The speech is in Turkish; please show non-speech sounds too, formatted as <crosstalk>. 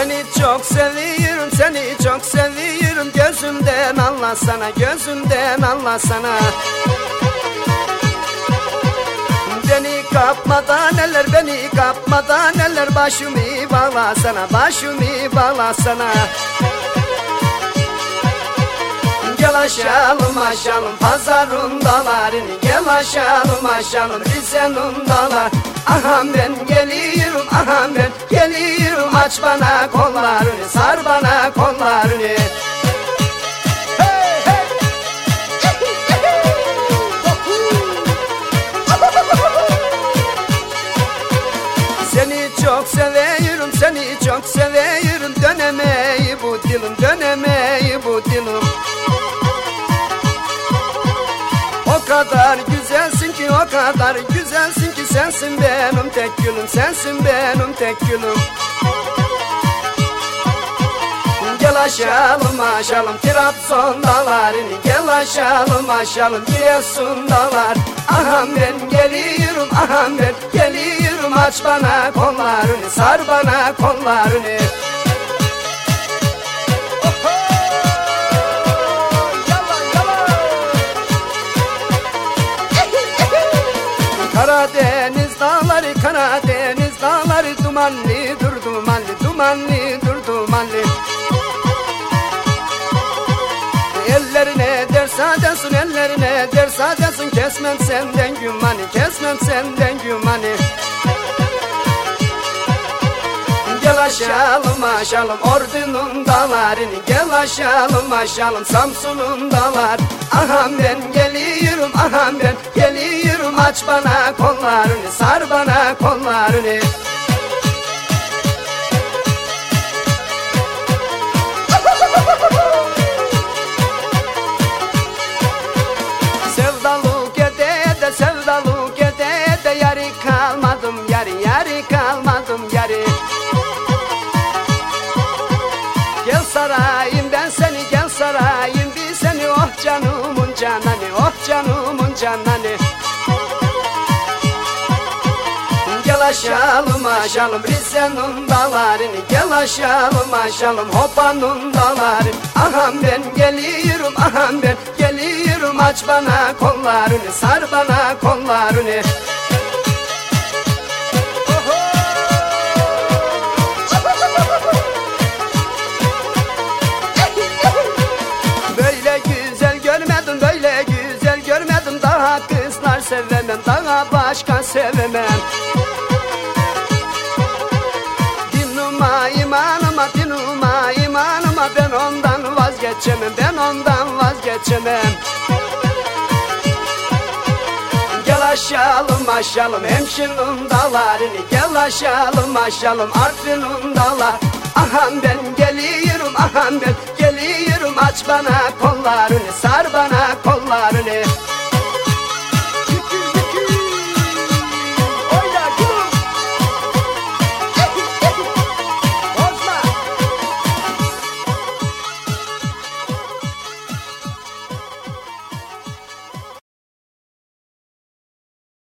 Seni çok seviyorum, seni çok seviyorum. Gözümden anlasana, gözümden anlasana Beni kapmadan eller, beni kapmadan eller Başımı bağlasana, başımı bağlasana Gel aşalım aşalım pazarın dalarını. Gel aşalım aşalım Rize'nin dalar. Aha ben geliyorum, aha ben geliyorum Aç bana kollarını, sar bana kollarını Seni çok seviyorum, seni çok seviyorum Dönemeyi bu dilim, dönemeyi bu dilim O kadar güzelsin ki, o kadar güzelsin ki Sensin benim tek gülüm, sensin benim tek gülüm aşalım aşalım. Trabzon dağlarını Gel aşalım aşalım. Giresun dağlar. Aham ben geliyorum aham ben geliyorum. Aç bana kollarını sar bana kollarını. <laughs> Karadeniz dağları Karadeniz dağları. Dumanlı dur dumanlı dumanlı dur dumanlı Ellerine ders desin ellerine ders desin Kesmem senden gümanı kesmem senden gümanı. Gel aşalım aşalım ordunun dağlarını Gel aşalım aşalım Samsun'un dağlar Aha ben geliyorum aha ben geliyorum Aç bana kollarını sar bana kollarını Oh canımın canani oh canımın canani. Gel aşalım aşalım Rize'nin dağlarını. Gel aşalım aşalım Hopa'nın dağları Aham ben geliyorum aham ben geliyorum. Aç bana kollarını sar bana kollarını sevemem daha başka sevemem Dinuma imanıma dinuma imanıma Ben ondan vazgeçemem ben ondan vazgeçemem. Gel aşalım aşalım hemşinin dağlarını Gel aşalım aşalım Artvin'in dağlar Aham ben geliyorum aham ben geliyorum Aç bana kollarını sar bana kollarını